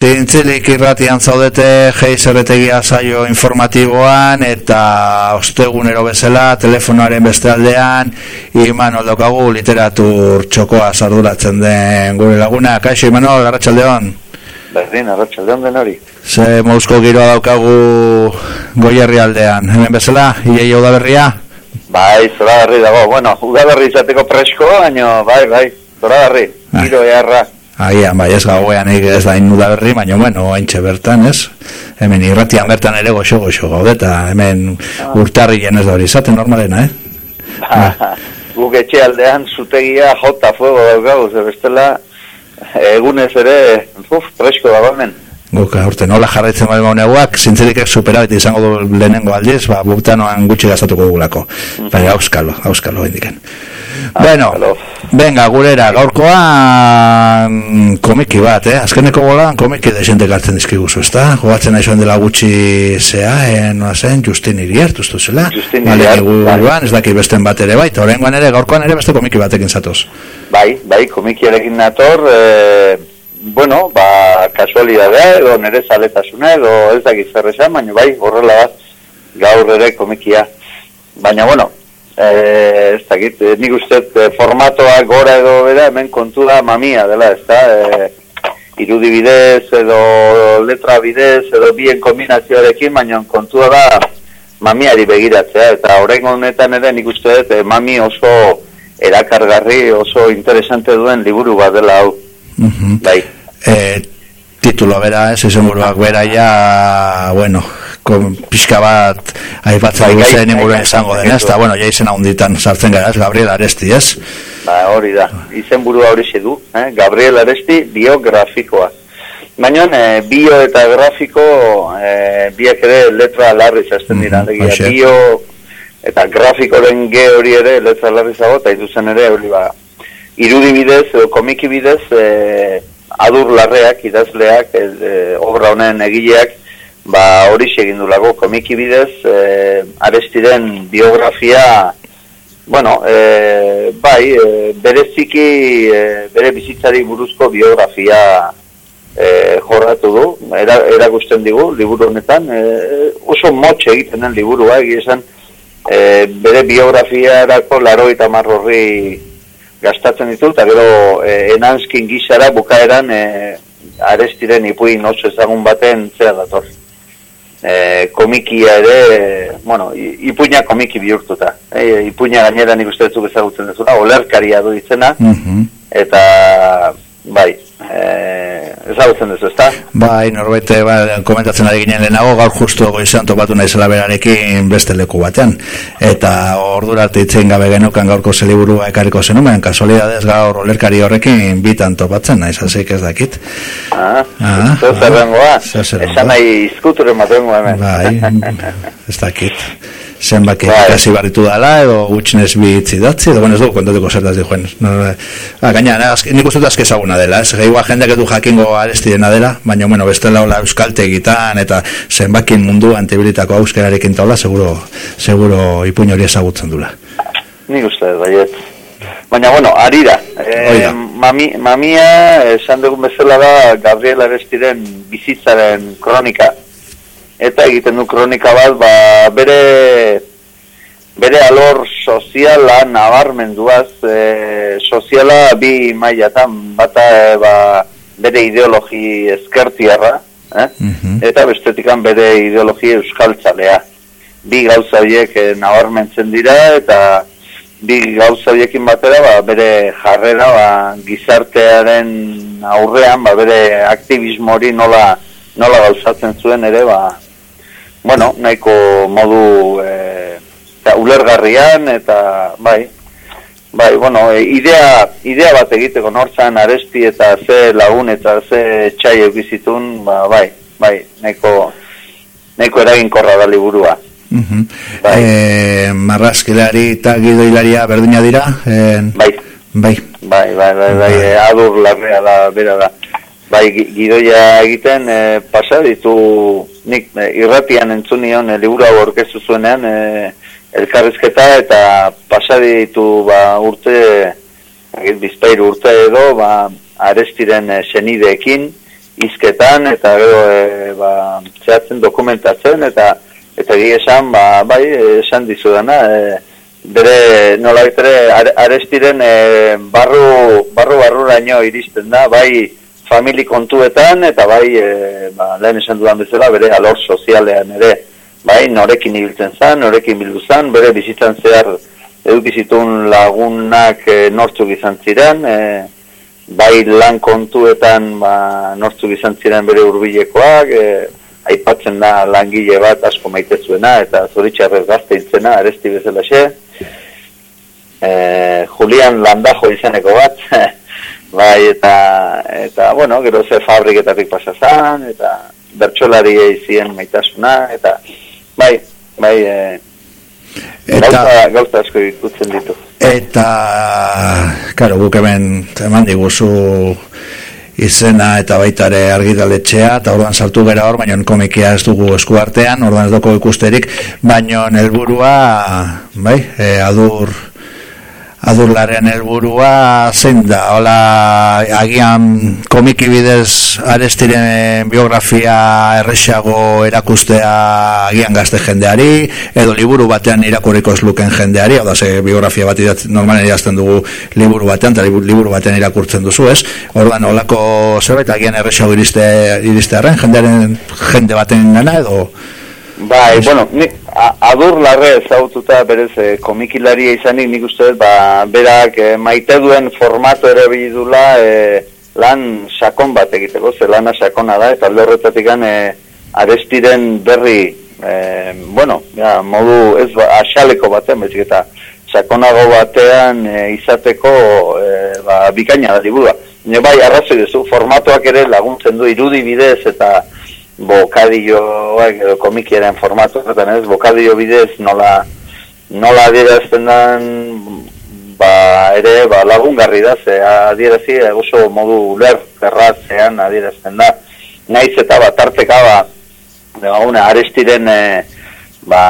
Zintzilik irratian zaudete geizerretegia saio informatiboan eta ostegunero bezala telefonoaren beste aldean Imanol daukagu literatur txokoa sarduratzen den gure laguna. Kaixo Imanol, arratsaldeon. Berdin, arratsaldeon den hori. Ze mouzko giroa daukagu goierri aldean. Hemen bezala, iei udaberria? Bai, zora dago. Bueno, udaberri izateko presko, baina bai, bai, zora berri. Bai. Giro eharra. Agian, bai, ez gauean ez da inuda berri, baina, bueno, haintxe bertan, ez? Hemen irratian bertan ere goxo, goxo, gaudeta, hemen ah. urtarri ez da hori, izaten normalena, eh? Ba, guk etxe aldean zutegia jota fuego daukagu, bestela, egunez ere, uf, dago hemen. Guk, urte, nola jarraitzen bai mauneguak, zintzerik superabit izango du lehenengo aldiz, ba, butanoan gutxi gazatuko dugulako. Mm. Baina, auskalo, auskalo, indiken. Bueno, venga, gurera, gaurkoa komiki bat, eh? Azkeneko bolan komiki da jente gartzen dizkiguzu, ezta? Jogatzen nahi dela gutxi zea, eh, noa zen, Justin Iriart, ustu zela? Justin Iriart, bai. Ez daki besten bat ere, bai, horrengoan ere, gaurkoan ere beste komiki batekin zatoz. Bai, bai, komiki erekin nator, eh, bueno, ba, kasualidadea, edo nere zaletasuna, edo ez dakit zerrezan, baina bai, horrela bat, gaur ere komikia. Baina, bueno, eh, ez dakit, eh, nik uste eh, formatoa gora edo bera, hemen kontu da mamia dela, ez da, eh, irudi bidez edo letra bidez edo bien kombinazioarekin, baina kontua da mamiari begiratzea, eta horrein honetan ere nik uste dut eh, mami oso erakargarri, oso interesante duen liburu bat dela hau. Mm Bai. Eh, titulo bera, ez, ezen buruak bera ja, bueno, kon, pixka bat aipatzen bai, zen inguruen esango den, ez? bueno, ja izen ahonditan sartzen gara, ez? Gabriel Aresti, ez? Ba, hori da, izen burua hori du, eh? Gabriel Aresti biografikoa. Baina, eh, bio eta grafiko, eh, biak ere letra larri zazten dira, mm -hmm, bio eta grafikoren ge hori ere letra larri zago, eta izuzen ere hori ba, irudi bidez, edo komiki bidez, eh, adur larreak, idazleak, eh, obra honen egileak, ba hori egin du lago. Komiki bidez e, arestiren biografia bueno e, bai e, bereziki e, bere bizitzari buruzko biografia e, jorratu du. Era, erakusten digu liburu honetan. E, oso motxe egiten den liburua esan e, bere biografia erako laro eta marrorri gastatzen ditu eta gero e, enanskin gizara bukaeran e, arestiren ipuin oso ezagun baten zera dator. E, komikia ere, bueno, ipuña komiki bihurtuta. E, ipuña gainera nik uste dut ezagutzen dezuna, olerkaria du izena, mm eta bai, ezagutzen duzu, ezta? Bai, norbete, ba, komentatzen ari ginen lehenago, gaur justu goizan topatu nahi zela berarekin beste leku batean. Eta ordura itzen gabe genukan gaurko zeliburua ekariko zenumen, kasualidadez gaur olerkari horrekin bitan topatzen, nahi zazik ez dakit. Ah, ah, zer zerrengoa, ah, esan nahi izkuturen matengoa hemen. Bai, ez dakit zenbaki bai. kasi barritu dala edo gutxinez bitzi datzi edo bueno, ez dugu kontatuko zertaz di joen no, ah, gaina, nik uste dut ezaguna dela ez? Gehiagoa jendeak edu jakingo arestiena dela baina bueno, beste laula euskalte egitan eta zenbakin mundu antibilitako auskerarekin taula seguro, seguro ipuño hori ezagutzen dula nik uste baiet Baina, bueno, arira, e, mami, mamia, esan dugun bezala da, Gabriel Arestiren bizitzaren kronika, eta egiten du kronika bat, ba, bere, bere alor soziala nabarmenduaz, e, soziala bi mailatan bata e, ba, bere ideologi ezkertiarra, eh? Mhm. eta bestetikan bere ideologi euskaltzalea. Bi gauza horiek e, nabarmentzen dira, eta bi gauza horiekin batera, ba, bere jarrera ba, gizartearen aurrean, ba, bere aktivismo hori nola, nola gauzatzen zuen ere, ba, bueno, nahiko modu e, eta ulergarrian eta bai, bai, bueno, e, idea, idea bat egiteko nortzan aresti eta ze lagun eta ze txai egizitun, ba, bai, bai, nahiko, nahiko eraginkorra da liburua. Uh -huh. bai. e, marrazkilari eta gidoilaria berdina dira? E, bai. Bai. Bai, bai, bai, bai, bai. adur larrea da, bera da. Bai, gidoia egiten, e, pasa ditu nik e, irratian entzunion e, liburu hau orkestu zuenean e, elkarrizketa eta pasadi ditu ba, urte bizpairu urte edo ba, arestiren e, senideekin izketan, eta gero, e, ba, zehatzen dokumentatzen, eta eta egi esan, ba, bai, esan dizu dena, e, bere, nola bitere, arestiren e, barru, barru barruraino iristen da, bai, famili kontuetan, eta bai, e, ba, lehen esan dudan bezala, bere alor sozialean ere, bai, norekin ibiltzen zan, norekin bildu zan, bere bizitzan zehar edukizitun lagunak e, nortzuk izan ziren, e, bai lan kontuetan ba, nortzuk izan ziren bere hurbilekoak, e, aipatzen da langile bat asko maitezuena eta zoritxarrez gazte intzena, aresti bezala xe. E, Julian Landajo izeneko bat, bai, eta, eta, bueno, gero ze fabriketatik pasazan, eta bertxolari zien maitasuna, eta, bai, bai, e, eta, gauza, asko ikutzen ditu. Eta, karo, guk hemen, eman diguzu, izena eta baita ere argitaletxea eta orduan sartu gera hor, baina komikia ez dugu eskuartean, orduan ez doko ikusterik, baina helburua bai, e, adur adurlaren helburua zein da, hola agian komiki bidez arestiren biografia erresago erakustea agian gazte jendeari, edo liburu batean irakurriko luken jendeari, hau da ze biografia bat idat, normalen idazten dugu liburu batean, eta liburu batean irakurtzen duzu ez, orduan holako zerbait agian erresago iriste, iriste arren, jendearen jende baten gana edo? Bai, bueno, ni, adur larre ezaututa berez e, komikilaria izanik nik uste ba, berak e, maite duen formato ere bidula e, lan sakon bat egiteko, ze lana sakona da, eta alde horretatik e, arestiren berri, e, bueno, ja, modu ez ba, asaleko batean, bezik eta sakonago batean e, izateko e, ba, bikaina da dibua. Nio bai, arrazoi duzu, formatoak ere laguntzen du irudi bidez eta bokadillo edo komikiaren formatu eta ez, bokadillo bidez nola nola adierazten den ba, ere ba, lagungarri da ze adierazi oso modu uler erratzean adierazten da. Naiz eta bat tarteka ba, una, arestiren e, ba,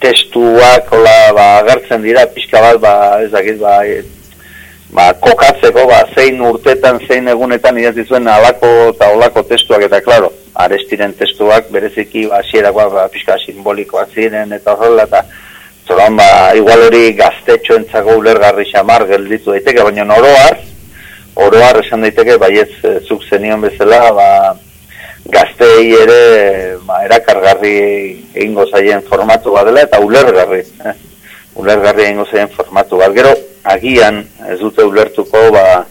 testuak ola, ba, agertzen dira pixka bat ba, ez dakit ba, ba, kokatzeko, ba, zein urtetan, zein egunetan idatzi zuen alako eta olako testuak, eta klaro, arestiren testuak bereziki ba, asierakoa ba, pixka simbolikoak ziren, eta horrela, eta zoran, ba, igual hori gaztetxo entzako ulergarri xamar gelditu daiteke, baina oroar, oroar esan daiteke, baiez eh, zuk zenion bezala, ba, gaztei ere ba, erakargarri egingo zaien formatu bat dela, eta ulergarri, eh? ulergarri egingo zaien formatu bat. Gero, agian ez dute ulertuko ba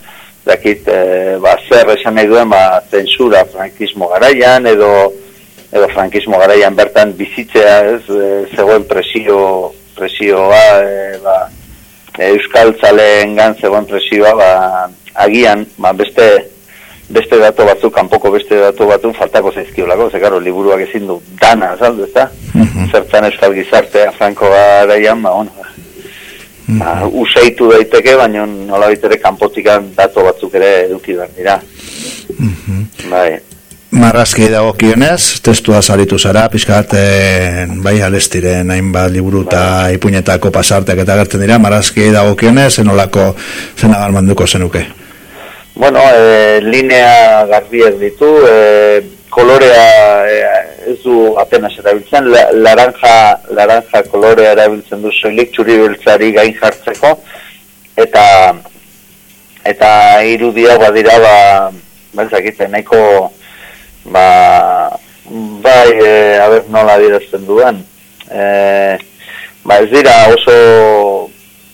dakit e, ba zer esan nahi duen ba zensura frankismo garaian edo edo frankismo garaian bertan bizitzea ez e, zegoen presio presioa e, ba euskaltzaleen gan zegoen presioa ba agian ba beste beste dato batzuk kanpoko beste dato batzuk faltako zaizkiolako. Ze claro liburuak ezin du dana azaldu ezta? Mm zertan euskal gizartea franko garaian ba bueno ba, usaitu daiteke, baina nola bitere kanpotikan dato batzuk ere eduki behar dira. Mm Bai. Marrazki dago kionez, testua saritu zara, pixkat, bai, alestiren, hainbat liburu eta bai. ipuñetako pasarteak eta gertzen dira, marrazki dago kionez, zenolako zenagar manduko zenuke? Bueno, e, linea garbiek ditu, e, kolorea e, ez du apenas erabiltzen, la, laranja, laranja kolorea erabiltzen du soilik txuri beltzari gain jartzeko, eta eta irudia badira ba, bezakite, nahiko ba, bai, e, aber nola dirazten duen, e, ba ez dira oso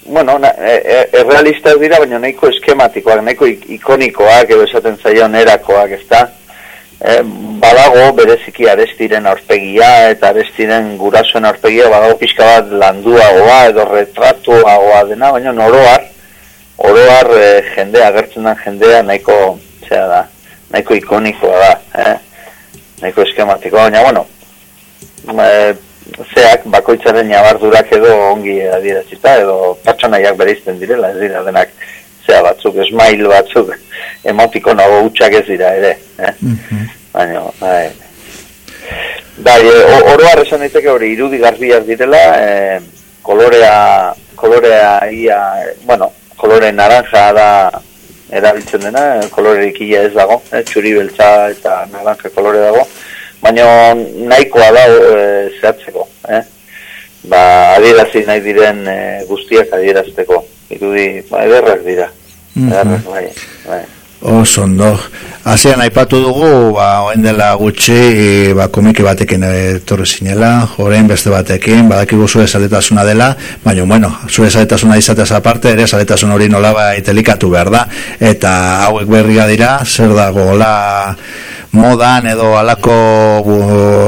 bueno, na, e, e, errealista dira, baina nahiko eskematikoak, nahiko ikonikoak, edo esaten zaion erakoak, ez da? E, badago bereziki arestiren aurpegia eta arestiren gurasoen aurpegia badago pixka bat landuagoa edo retratuagoa dena, baina oroar, oroar e, jendea, agertzen den jendea nahiko, zera da, nahiko ikonikoa da, eh? nahiko eskematikoa, baina, bueno, e, zeak bakoitzaren jabardurak edo ongi adierazita, edo patxonaiak bereizten direla, ez dira denak, zea batzuk, esmail batzuk, emotiko nago utxak ez dira ere. Eh? Mm Baina, bai. Bai, e, oroar esan daiteke hori irudi garbiak direla, e, kolorea, kolorea ia, bueno, kolore naranja da erabiltzen dena, kolorerik ia ez dago, eh, txuri beltza eta naranja kolore dago, baina nahikoa da e, zehatzeko, eh? ba, adierazi nahi diren e, guztiak adierazteko, irudi, ba, ederrak dira, mm -hmm. bai, bai. Oso ondo. Azian aipatu dugu, ba, oen dela gutxi, ba, komiki batekin etorri zinela, jorein beste batekin, badakigu zure saletasuna dela, baina, bueno, zure saletasuna izatez aparte, ere saletasun hori nola ba, itelikatu behar da, eta hauek berria dira, zer dago, hola, modan edo alako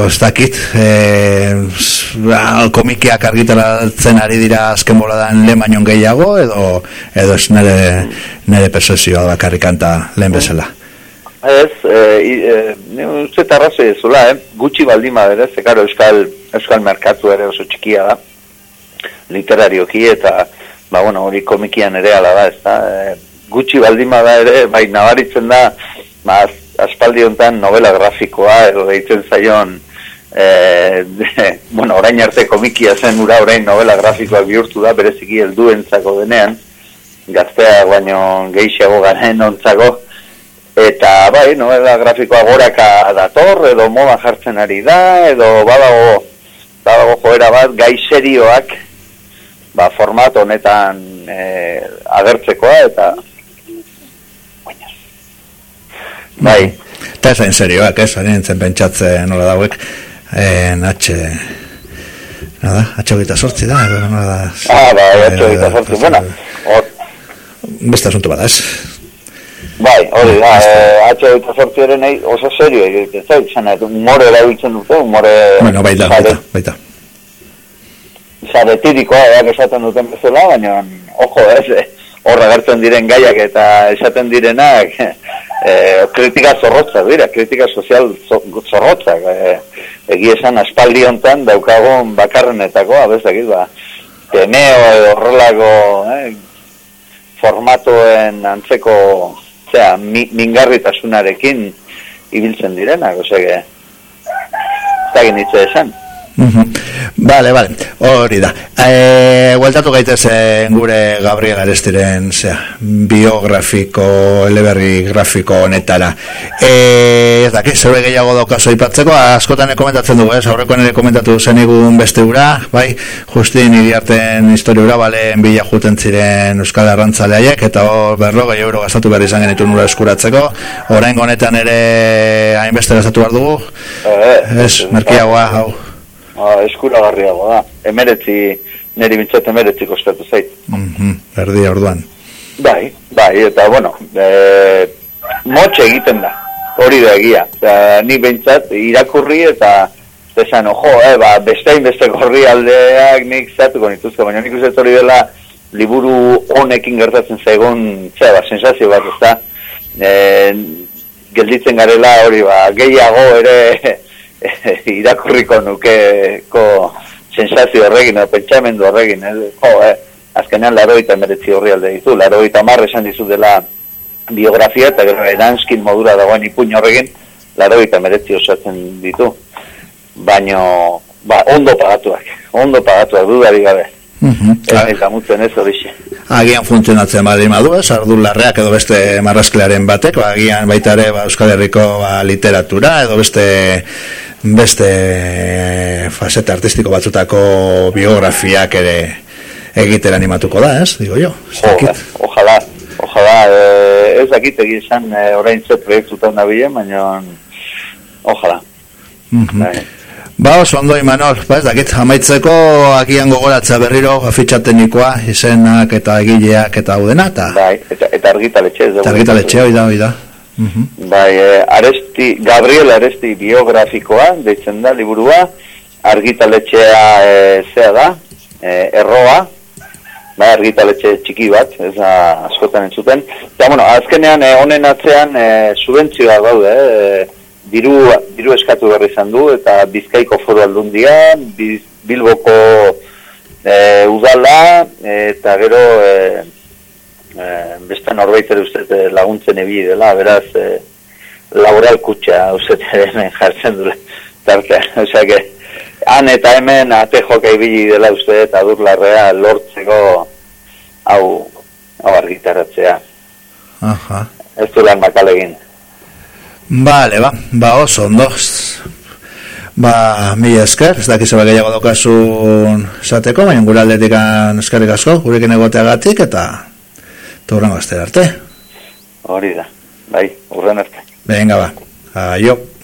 ez dakit e, komikiak argitaratzen ari dira azken boladan lehen baino gehiago edo edo ez nire, nire persesioa bakarrikanta lehen bezala? Ez, e, e, uste tarrazo ezula, eh? gutxi baldima bere, zekaro euskal, euskal merkatu ere oso txikia da, literarioki eta, ba, bueno, hori komikian ere ala da, ez da, e, gutxi baldima da ere, bai, nabaritzen da, ba, aspaldi honetan novela grafikoa edo deitzen zaion e, bueno, orain arte komikia zen ura orain novela grafikoa bihurtu da bereziki helduentzako denean. Gaztea baino gehiago garen ontzako. Eta bai, novela grafikoa goraka dator edo moda jartzen ari da edo badago badago joera bat gai serioak ba, format honetan e, agertzekoa eta Bai. Eta ez hain serioak, ez, entzen pentsatzen nola dauek, en H... Nada, H hogeita sortzi da, edo nola da... Ah, H hogeita sortzi, bueno, hor... Beste asunto bada, ez? Bai, hori da, eh, H hogeita sortzi ere nahi oso serio, egiten zait, zan, humore erabiltzen dute, humore... Bueno, baita, baita, baita. Zare tirikoa, eak esaten duten bezala, baina, ojo, ez, horra gertzen diren gaiak eta esaten direnak, e, kritika zorrotzak dira, kritika sozial zorrotzak. E, egi esan aspaldi hontan daukagun bakarrenetako, abezakit, ba, teneo edo horrelako eh, formatoen antzeko zera, mi, mingarritasunarekin ibiltzen direnak, osege, eta genitze esan. Vale, vale, hori da. E, Gueltatu gaitezen gure Gabriel Arestiren zera, biografiko, eleberri grafiko honetara. E, ez da, zeure gehiago daukazu ipatzeko, askotan komentatzen dugu, ez, aurrekoen ere komentatu zen egun beste ura, bai, justin iriarten histori ura, bale, bila juten ziren Euskal Arrantzaleaiek, eta hor berro, gehi euro gastatu behar izan genitu nura eskuratzeko, orain honetan ere hainbeste gastatu behar dugu, eh, ez, merkiagoa, hau ba, eskuragarriago da. Emeretzi, niri bintzat emeretzi kostatu zait. Mm -hmm. Erdi orduan. Bai, bai, eta bueno, e, motxe egiten da, hori da egia. Eta, ni bintzat irakurri eta esan, ojo, eh, ba, bestein beste gorri aldeak nik zatuko nituzko, baina nik uste hori dela liburu honekin gertatzen zaigun, zera, ba, sensazio bat, ez da, e, gelditzen garela hori, ba, gehiago ere irakurriko nuke ko sensazio horregin, pentsamendu horregin, eh? jo, eh? azkenean laroita meretzi horri alde ditu, laroita marre esan dizu dela biografia, eta gero eranskin modura dagoen ipuñ horregin, laroita meretzi osatzen ditu, baino, ba, ondo pagatuak, ondo pagatuak, dudari gabe. Uh -huh. Eta mutzen ez horixe. Agian funtzionatzen badi madu, ez, larreak edo beste marrasklearen batek, ba, agian baita ere ba, Euskal Herriko ba, literatura edo beste beste faceta artistiko batzutako biografiak ere egiten animatuko da, ez? Digo jo. ojalá, ojalá, eh, ez dakit egin esan eh, orain ze proiektutan da bilen, baina ojalá. Mm Ba, oso ondo Imanol, ba, ez dakit, amaitzeko agian gogoratza berriro afitxatenikoa, izenak eta egileak eta hau dena, eta... Bai, eta, eta argitaletxe, Eta argitaletxe, oida. Bai, eh, aresti, Gabriel Aresti biografikoa, deitzen da, liburua, argitaletxea e, zea da, e, erroa, bai, argitaletxe txiki bat, ez da, askotan entzuten. Eta, bueno, azkenean, honen atzean, e, subentzioa daude, e, diru, diru eskatu berri izan du, eta bizkaiko foru aldundia, biz, bilboko e, udala, eta gero... E, e, beste norbait ere ustez eh, laguntzen ebi dela, beraz, e, laboral kutxa ustez hemen jartzen dure, tartea, osea, que, han eta hemen ate joka ibili dela uste eta durlarrea lortzeko hau, hau argitaratzea. Aha. Ez du lan bakal egin. Bale, ba, ba oso, ondo. Ba, mi esker, ez dakiz ba gehiago daukazun zateko, baina gure aldetik eskerrik asko, gurekin egoteagatik, eta Torrengo astera arte. Hori da. Bai, urren arte. Venga ba. Aio.